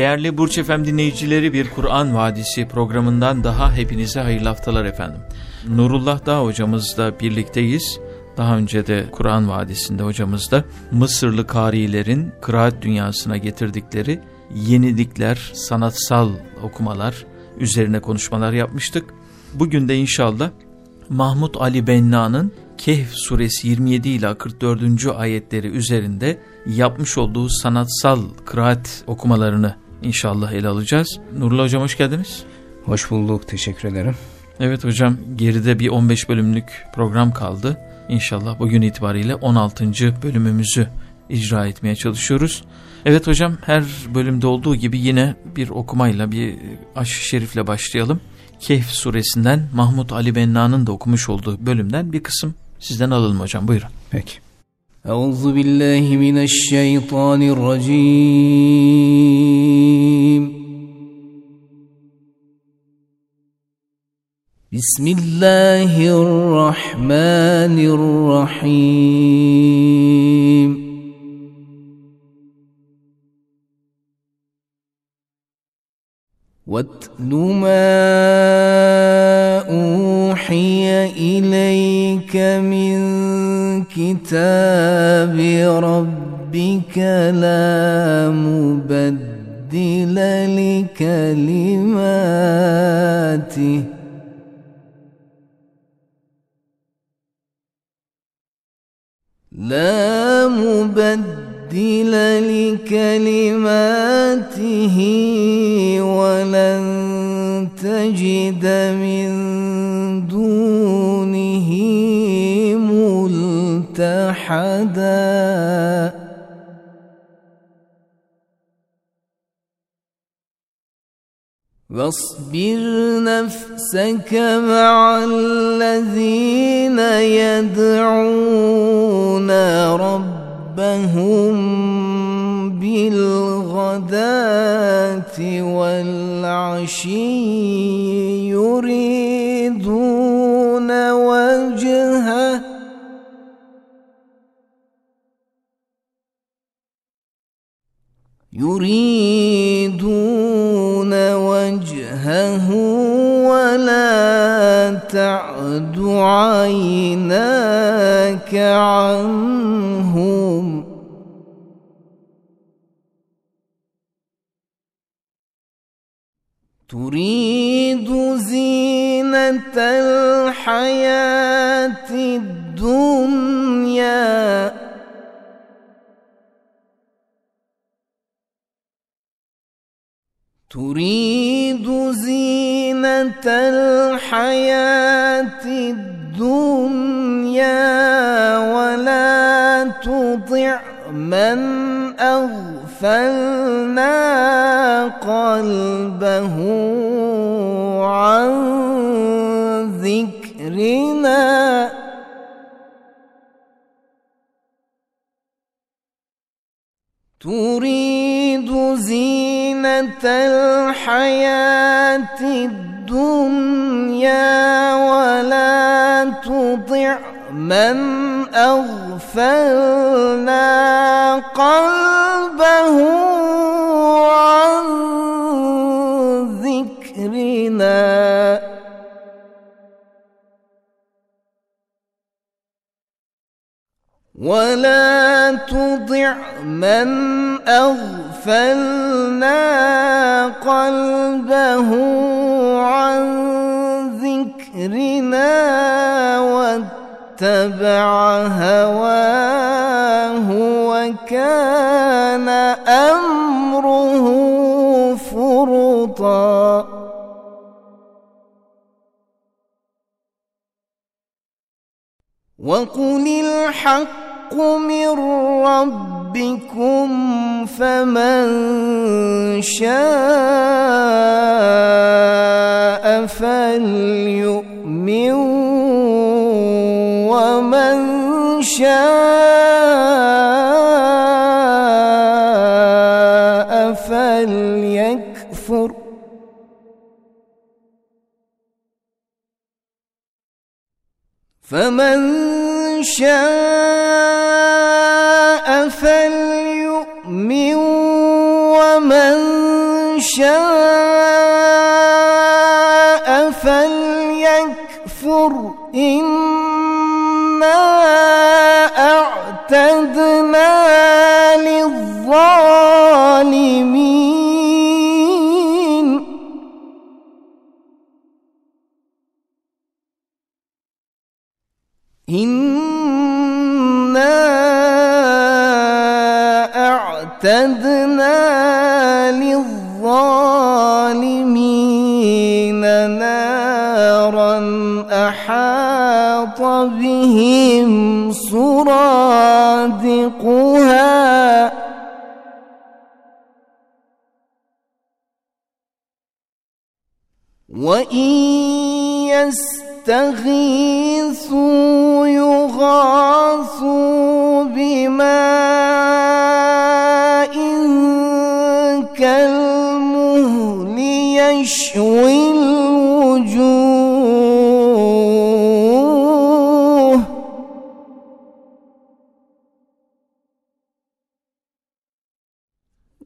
Değerli Burç Efem dinleyicileri bir Kur'an Vadisi programından daha hepinize hayırlı haftalar efendim. Nurullah Dağ hocamızla birlikteyiz. Daha önce de Kur'an Vadisi'nde hocamızda Mısırlı karilerin kıraat dünyasına getirdikleri yenilikler, sanatsal okumalar üzerine konuşmalar yapmıştık. Bugün de inşallah Mahmut Ali Benna'nın Kehf suresi 27 ila 44. ayetleri üzerinde yapmış olduğu sanatsal kıraat okumalarını inşallah ele alacağız. Nurullah Hocam hoş geldiniz. Hoş bulduk, teşekkür ederim. Evet hocam geride bir 15 bölümlük program kaldı. İnşallah bugün itibariyle 16. bölümümüzü icra etmeye çalışıyoruz. Evet hocam her bölümde olduğu gibi yine bir okumayla bir aşk şerifle başlayalım. Kehf suresinden Mahmut Ali Benna'nın da okumuş olduğu bölümden bir kısım sizden alalım hocam buyurun. Peki. أعوذ بالله من الشيطان الرجيم. بسم الله الرحمن الرحيم. واتل ما أوحي إليك من كتاب ربك لا مبدل لكلماته. لا مبدل لكلماته ولن تجد من ملتحدا واصبر نفسك مع الذين يدعون ربهم بالغداة والعشي يريدون يريدون وجهه ولا تعد عيناك عنهم. تريد زينة الحياة الدنيا تريد زينة الحياة الدنيا ولا تطع من أغفلنا قلبه عن الحياة الدنيا ولا تطع من أغفلنا قلبه عن ذكرنا. ولا تطع من أغفلنا قلبه عن ذكرنا اتبع هواه وكان امره فرطا وقل الحق من ربكم فمن شاء فليؤمن ومن شاء فليكفر. فمن شاء إنا أعتدنا للظالمين. إنا أعتدنا وإن يستغيثوا يغاثوا بماء كالمهل يشوي الوجوه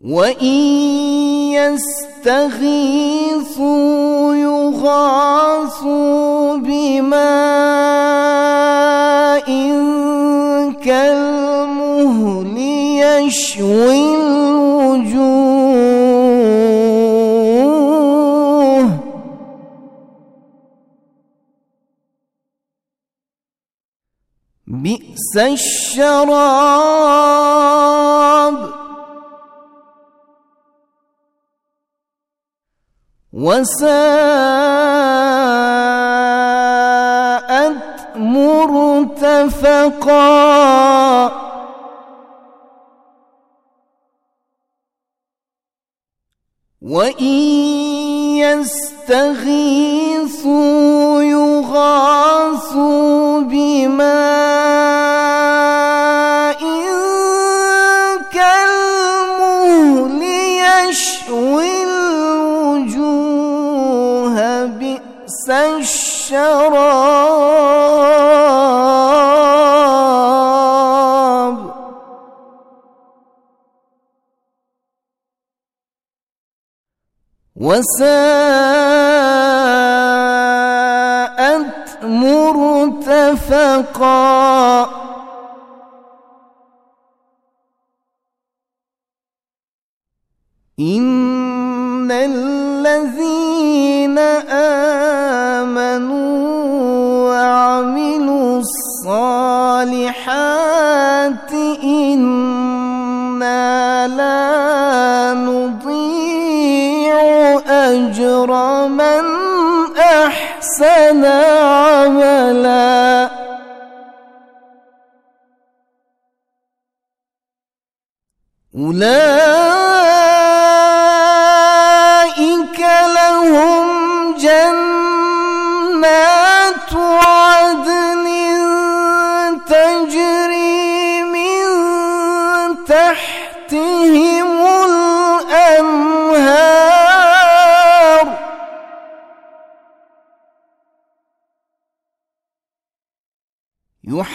وإن يستغيثوا يغاثوا بماء كالمهل يشوي الوجوه. بئس الشراب وساءت مرتفقا. وإن يستغيثوا يغاثوا بماء وساءت مرتفقا. إن أجر من أحسن عملا. أولئك لهم جنات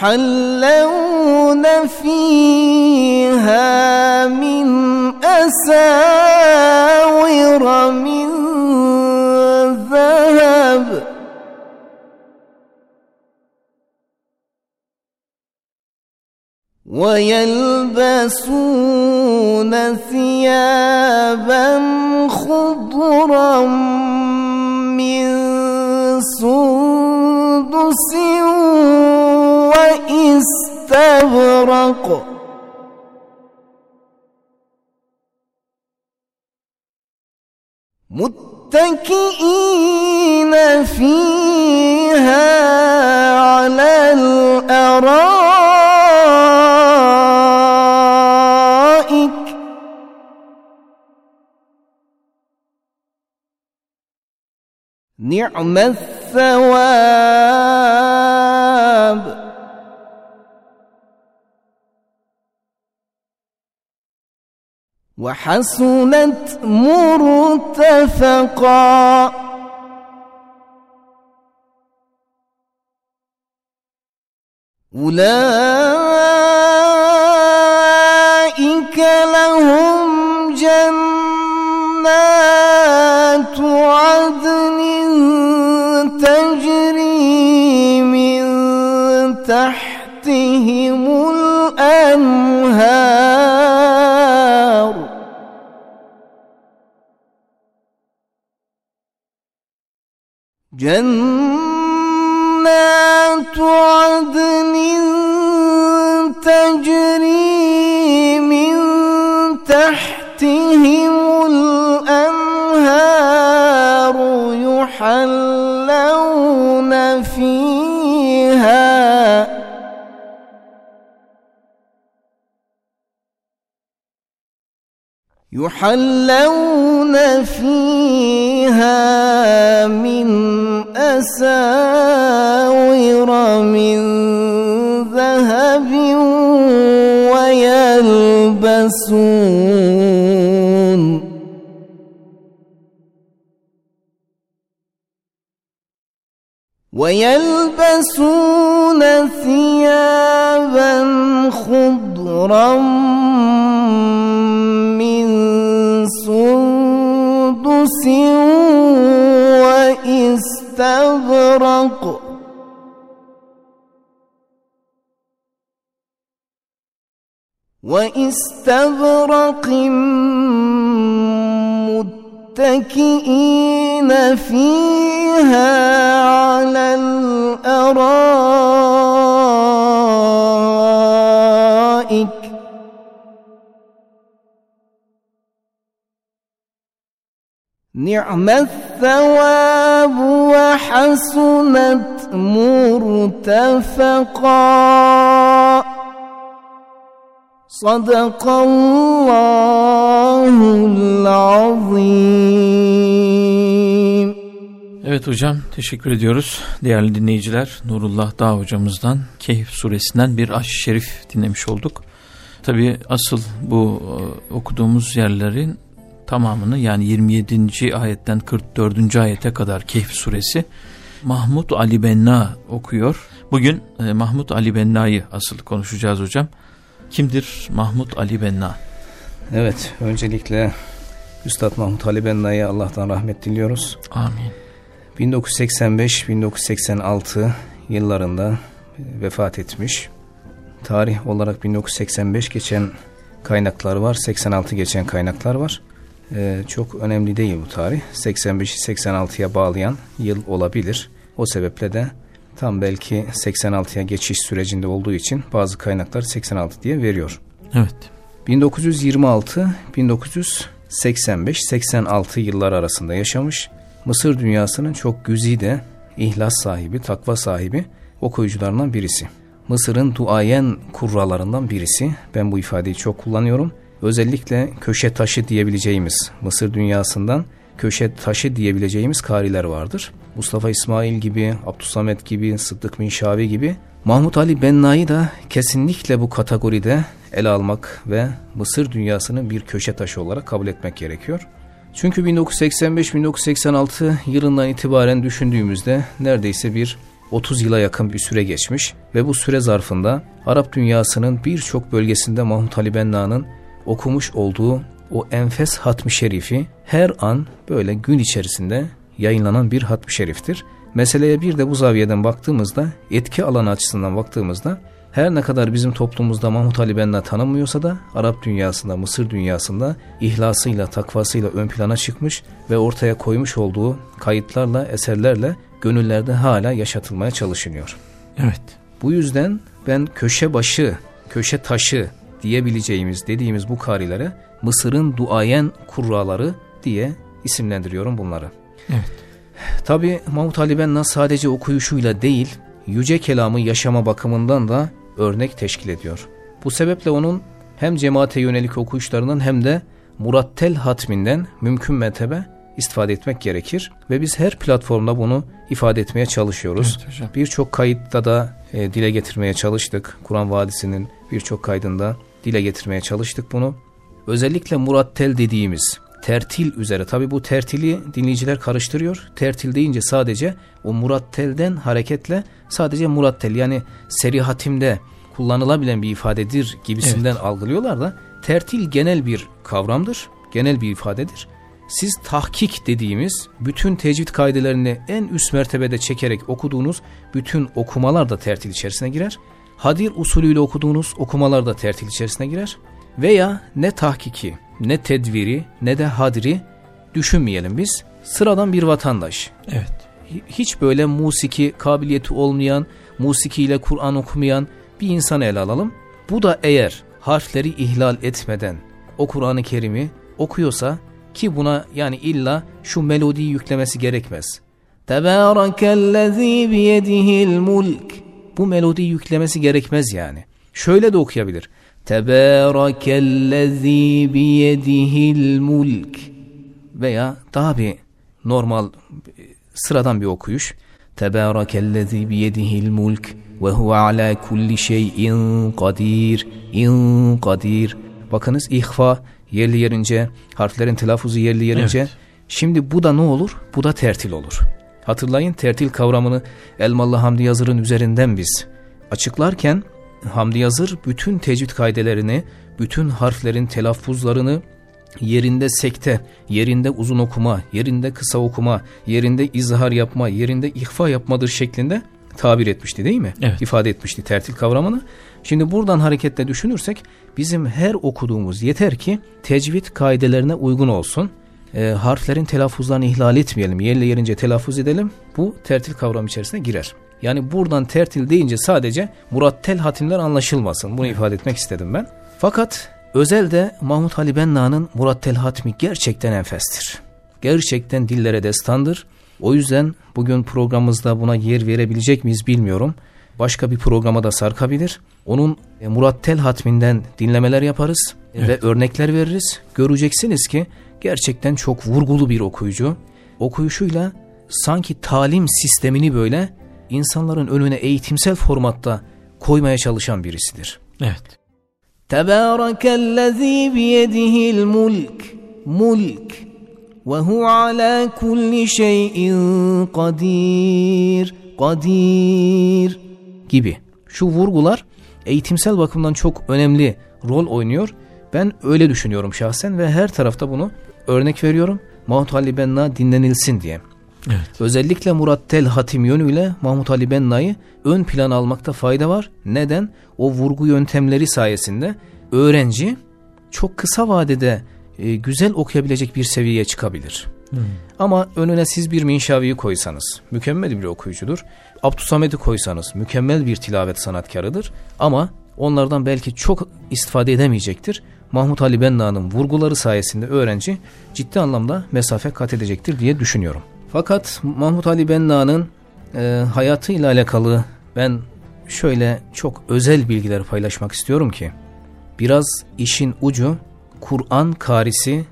يحلون فيها من أساور من ذهب. ويلبسون ثيابا خضرا من سندس واستبرق متكئين فيها على الأرائك. نعم الثواب وحسنت مرتفقا. أولئك جنات عدن تجري يحلون فيها من أساور من ذهب ويلبسون. ويلبسون ثيابا خضرا سندس واستبرق واستبرق متكئين فيها على الأرائك. نعم الثواب وحسنت مرتفقا صدق الله العظيم Evet hocam teşekkür ediyoruz. Değerli dinleyiciler Nurullah Dağ hocamızdan Kehf suresinden bir aş şerif dinlemiş olduk. Tabi asıl bu e, okuduğumuz yerlerin tamamını yani 27. ayetten 44. ayete kadar Kehf suresi Mahmud Ali Benna okuyor. Bugün e, Mahmud Ali Benna'yı asıl konuşacağız hocam. Kimdir Mahmud Ali Benna? Evet, öncelikle Üstad Mahmut Ali Benna'ya Allah'tan rahmet diliyoruz. Amin. 1985-1986 yıllarında vefat etmiş. Tarih olarak 1985 geçen kaynaklar var, 86 geçen kaynaklar var. Ee, çok önemli değil bu tarih. 85'i 86'ya bağlayan yıl olabilir. O sebeple de tam belki 86'ya geçiş sürecinde olduğu için bazı kaynaklar 86 diye veriyor. Evet. 1926-1985-86 yıllar arasında yaşamış. Mısır dünyasının çok güzide, ihlas sahibi, takva sahibi okuyucularından birisi. Mısır'ın duayen kurralarından birisi. Ben bu ifadeyi çok kullanıyorum. Özellikle köşe taşı diyebileceğimiz Mısır dünyasından köşe taşı diyebileceğimiz kariler vardır. Mustafa İsmail gibi, Abdüsamet gibi, Sıddık Minşavi gibi Mahmut Ali Benna'yı da kesinlikle bu kategoride ele almak ve Mısır dünyasının bir köşe taşı olarak kabul etmek gerekiyor. Çünkü 1985-1986 yılından itibaren düşündüğümüzde neredeyse bir 30 yıla yakın bir süre geçmiş ve bu süre zarfında Arap dünyasının birçok bölgesinde Mahmut Ali Benna'nın okumuş olduğu o enfes hatmi şerifi her an böyle gün içerisinde yayınlanan bir hatmi şeriftir. Meseleye bir de bu zaviyeden baktığımızda, etki alanı açısından baktığımızda her ne kadar bizim toplumumuzda Mahmut Ali Benna tanınmıyorsa da Arap dünyasında, Mısır dünyasında ihlasıyla, takvasıyla ön plana çıkmış ve ortaya koymuş olduğu kayıtlarla, eserlerle gönüllerde hala yaşatılmaya çalışılıyor. Evet. Bu yüzden ben köşe başı, köşe taşı diyebileceğimiz dediğimiz bu karilere Mısır'ın duayen kurraları diye isimlendiriyorum bunları. Evet. Tabi Mahmut Ali Benna sadece okuyuşuyla değil, yüce kelamı yaşama bakımından da örnek teşkil ediyor. Bu sebeple onun hem cemaate yönelik okuyuşlarından hem de murattel hatminden mümkün mertebe istifade etmek gerekir. Ve biz her platformda bunu ifade etmeye çalışıyoruz. Evet. Birçok kayıtta da e, dile getirmeye çalıştık. Kur'an Vadisi'nin birçok kaydında dile getirmeye çalıştık bunu. Özellikle murattel dediğimiz tertil üzere tabi bu tertili dinleyiciler karıştırıyor. Tertil deyince sadece o murattelden hareketle sadece murattel yani seri hatimde kullanılabilen bir ifadedir gibisinden algılıyorlar da tertil genel bir kavramdır, genel bir ifadedir. Siz tahkik dediğimiz bütün tecvid kaidelerini en üst mertebede çekerek okuduğunuz bütün okumalar da tertil içerisine girer. Hadir usulüyle okuduğunuz okumalar da tertil içerisine girer. Veya ne tahkiki, ne tedviri, ne de hadri düşünmeyelim biz. Sıradan bir vatandaş. Evet. Hiç böyle musiki kabiliyeti olmayan, musikiyle Kur'an okumayan bir insanı ele alalım. Bu da eğer harfleri ihlal etmeden o Kur'an-ı Kerim'i okuyorsa ki buna yani illa şu melodiyi yüklemesi gerekmez. Tebârekellezî biyedihil mulk. Bu melodiyi yüklemesi gerekmez yani. Şöyle de okuyabilir. Tebârekellezî biyedihil mulk. Veya daha bir normal sıradan bir okuyuş. Tebârekellezî biyedihil mulk ve huve alâ kulli şeyin kadir. İn kadir. Bakınız ihfa yerli yerince, harflerin telaffuzu yerli yerince. Evet. Şimdi bu da ne olur? Bu da tertil olur. Hatırlayın tertil kavramını Elmalı Hamdi Yazır'ın üzerinden biz açıklarken Hamdi Yazır bütün tecvid kaidelerini, bütün harflerin telaffuzlarını yerinde sekte, yerinde uzun okuma, yerinde kısa okuma, yerinde izhar yapma, yerinde ihfa yapmadır şeklinde tabir etmişti değil mi? Evet. İfade etmişti tertil kavramını. Şimdi buradan hareketle düşünürsek bizim her okuduğumuz yeter ki tecvid kaidelerine uygun olsun. E, harflerin telaffuzlarını ihlal etmeyelim. Yerle yerince telaffuz edelim. Bu tertil kavramı içerisine girer. Yani buradan tertil deyince sadece murattel hatimler anlaşılmasın. Bunu ifade etmek istedim ben. Fakat özelde Mahmut Ali Benna'nın murattel hatmi gerçekten enfestir. Gerçekten dillere destandır. O yüzden bugün programımızda buna yer verebilecek miyiz bilmiyorum. Başka bir programa da sarkabilir. Onun e, murattel hatminden dinlemeler yaparız ve örnekler veririz. Göreceksiniz ki gerçekten çok vurgulu bir okuyucu. Okuyuşuyla sanki talim sistemini böyle insanların önüne eğitimsel formatta koymaya çalışan birisidir. Evet. Tebârekellezî biyedihil mulk. Mulk. Ve hu alâ kulli şeyin kadir. Kadir. gibi. Şu vurgular eğitimsel bakımdan çok önemli rol oynuyor. Ben öyle düşünüyorum şahsen ve her tarafta bunu örnek veriyorum. Mahmut Ali Benna dinlenilsin diye. Evet. Özellikle Murattel Hatim yönüyle Mahmut Ali Benna'yı ön plan almakta fayda var. Neden? O vurgu yöntemleri sayesinde öğrenci çok kısa vadede e, güzel okuyabilecek bir seviyeye çıkabilir. Ama önüne siz bir Minşavi'yi koysanız mükemmel bir okuyucudur. Abdüsamet'i koysanız mükemmel bir tilavet sanatkarıdır. Ama onlardan belki çok istifade edemeyecektir. Mahmut Ali Benna'nın vurguları sayesinde öğrenci ciddi anlamda mesafe kat edecektir diye düşünüyorum. Fakat Mahmut Ali Benna'nın e, hayatıyla alakalı ben şöyle çok özel bilgiler paylaşmak istiyorum ki biraz işin ucu Kur'an karisi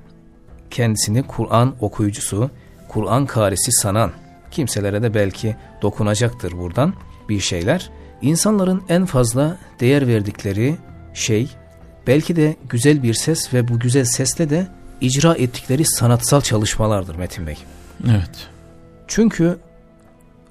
kendisini Kur'an okuyucusu, Kur'an karisi sanan kimselere de belki dokunacaktır buradan bir şeyler. İnsanların en fazla değer verdikleri şey belki de güzel bir ses ve bu güzel sesle de icra ettikleri sanatsal çalışmalardır Metin Bey. Evet. Çünkü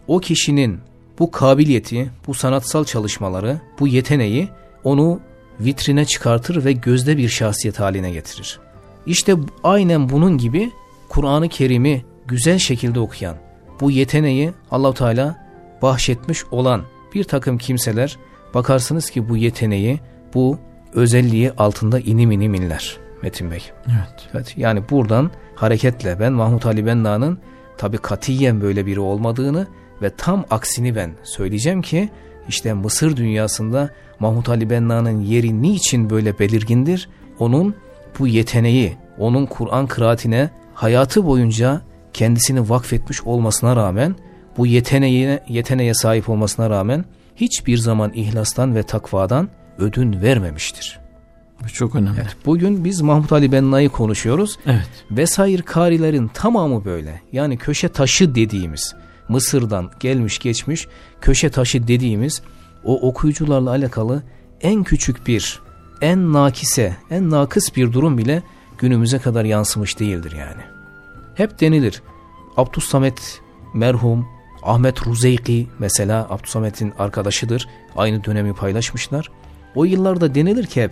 o kişinin bu kabiliyeti, bu sanatsal çalışmaları, bu yeteneği onu vitrine çıkartır ve gözde bir şahsiyet haline getirir. İşte aynen bunun gibi Kur'an-ı Kerim'i güzel şekilde okuyan, bu yeteneği Allahu Teala bahşetmiş olan bir takım kimseler bakarsınız ki bu yeteneği, bu özelliği altında inim inim inler Metin Bey. Evet. Evet, yani buradan hareketle ben Mahmut Ali Benna'nın tabi katiyen böyle biri olmadığını ve tam aksini ben söyleyeceğim ki İşte Mısır dünyasında Mahmut Ali Benna'nın yeri niçin böyle belirgindir? Onun bu yeteneği, onun Kur'an kıraatine hayatı boyunca kendisini vakfetmiş olmasına rağmen, bu yeteneğine, yeteneğe sahip olmasına rağmen hiçbir zaman ihlastan ve takvadan ödün vermemiştir. Bu çok önemli. Evet, bugün biz Mahmut Ali Benna'yı konuşuyoruz. Evet. Vesair karilerin tamamı böyle. Yani köşe taşı dediğimiz, Mısır'dan gelmiş geçmiş köşe taşı dediğimiz o okuyucularla alakalı en küçük bir, en nakise, en nakıs bir durum bile günümüze kadar yansımış değildir yani. Hep denilir. Abdüssamet merhum, Ahmet Ruzeyki mesela Abdüssamet'in arkadaşıdır. Aynı dönemi paylaşmışlar. O yıllarda denilir ki hep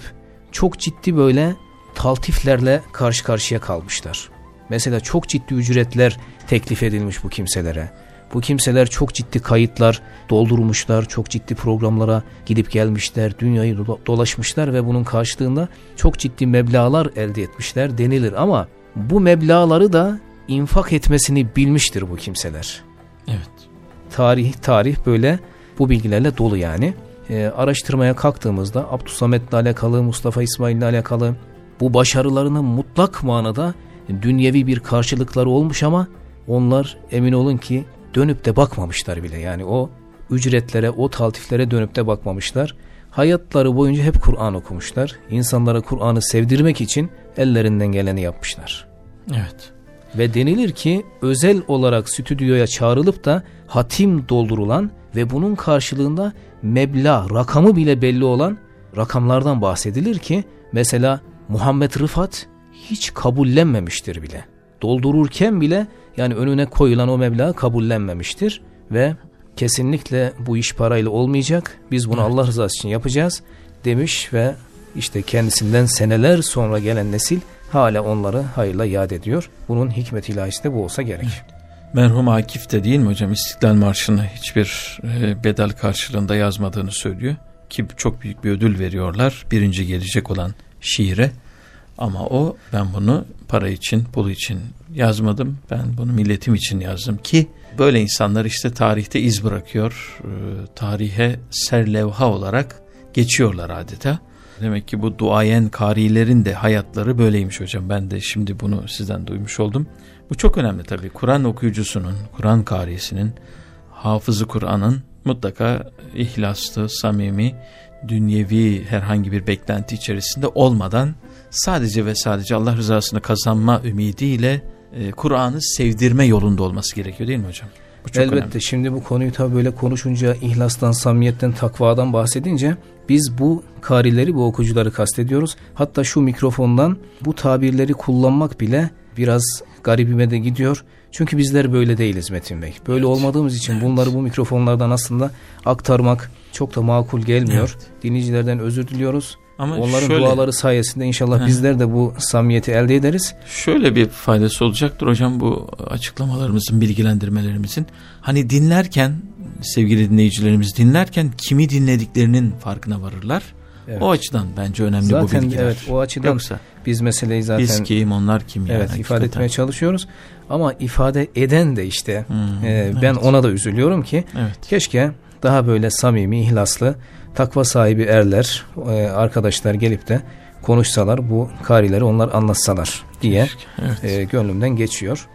çok ciddi böyle taltiflerle karşı karşıya kalmışlar. Mesela çok ciddi ücretler teklif edilmiş bu kimselere. Bu kimseler çok ciddi kayıtlar doldurmuşlar, çok ciddi programlara gidip gelmişler, dünyayı dolaşmışlar ve bunun karşılığında çok ciddi meblalar elde etmişler denilir. Ama bu meblaları da infak etmesini bilmiştir bu kimseler. Evet. Tarih tarih böyle bu bilgilerle dolu yani. E, araştırmaya kalktığımızda Abdüsamet'le alakalı, Mustafa İsmail'le alakalı bu başarılarının mutlak manada dünyevi bir karşılıkları olmuş ama onlar emin olun ki dönüp de bakmamışlar bile. Yani o ücretlere, o taltiflere dönüp de bakmamışlar. Hayatları boyunca hep Kur'an okumuşlar. İnsanlara Kur'an'ı sevdirmek için ellerinden geleni yapmışlar. Evet. Ve denilir ki özel olarak stüdyoya çağrılıp da hatim doldurulan ve bunun karşılığında meblağ, rakamı bile belli olan rakamlardan bahsedilir ki mesela Muhammed Rıfat hiç kabullenmemiştir bile. Doldururken bile yani önüne koyulan o meblağ kabullenmemiştir ve kesinlikle bu iş parayla olmayacak. Biz bunu evet. Allah rızası için yapacağız demiş ve işte kendisinden seneler sonra gelen nesil hala onları hayırla yad ediyor. Bunun hikmet ilahisi de bu olsa gerek. Merhum Akif de değil mi hocam İstiklal Marşı'nı hiçbir e, bedel karşılığında yazmadığını söylüyor. Ki çok büyük bir ödül veriyorlar birinci gelecek olan şiire. Ama o ben bunu para için, pul için yazmadım. Ben bunu milletim için yazdım ki böyle insanlar işte tarihte iz bırakıyor. E, tarihe serlevha olarak geçiyorlar adeta. Demek ki bu duayen karilerin de hayatları böyleymiş hocam. Ben de şimdi bunu sizden duymuş oldum. Bu çok önemli tabii. Kur'an okuyucusunun, Kur'an karisinin, hafızı Kur'an'ın mutlaka ihlaslı, samimi, dünyevi herhangi bir beklenti içerisinde olmadan sadece ve sadece Allah rızasını kazanma ümidiyle e, Kur'an'ı sevdirme yolunda olması gerekiyor değil mi hocam? Bu çok Elbette önemli. şimdi bu konuyu tabi böyle konuşunca ihlastan, samimiyetten, takvadan bahsedince biz bu karileri, bu okuyucuları kastediyoruz. Hatta şu mikrofondan bu tabirleri kullanmak bile biraz garibime de gidiyor. Çünkü bizler böyle değiliz Metin Bey. Böyle evet. olmadığımız için evet. bunları bu mikrofonlardan aslında aktarmak çok da makul gelmiyor. Evet. Dinleyicilerden özür diliyoruz. Ama Onların şöyle, duaları sayesinde inşallah he. bizler de bu samimiyeti elde ederiz. Şöyle bir faydası olacaktır hocam bu açıklamalarımızın, bilgilendirmelerimizin. Hani dinlerken sevgili dinleyicilerimiz dinlerken kimi dinlediklerinin farkına varırlar. Evet. O açıdan bence önemli zaten, bu bilgiler. Evet o açıdan Yoksa, biz meseleyi zaten biz kim onlar kim yani. Evet ifade hakikaten. etmeye çalışıyoruz. Ama ifade eden de işte hmm, e, ben evet. ona da üzülüyorum ki evet. keşke daha böyle samimi, ihlaslı, takva sahibi erler, e, arkadaşlar gelip de konuşsalar bu karileri onlar anlatsalar diye evet. e, gönlümden geçiyor.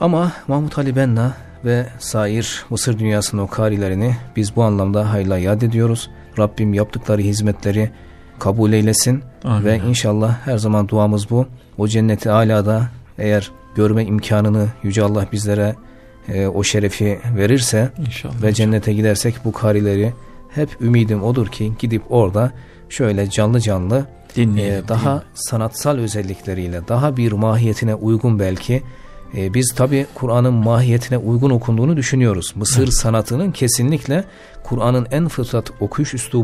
Ama Mahmut Ali Benna ve sair Mısır dünyasının o karilerini biz bu anlamda hayırla yad ediyoruz. Rabbim yaptıkları hizmetleri kabul eylesin Amin. ve inşallah her zaman duamız bu. O cenneti alada eğer görme imkanını Yüce Allah bizlere e, o şerefi verirse inşallah, ve cennete gidersek bu karileri hep ümidim odur ki gidip orada şöyle canlı canlı e, daha sanatsal özellikleriyle daha bir mahiyetine uygun belki e, biz tabi Kur'an'ın mahiyetine uygun okunduğunu düşünüyoruz. Mısır sanatının kesinlikle Kur'an'ın en fırsat okuyuş üslubu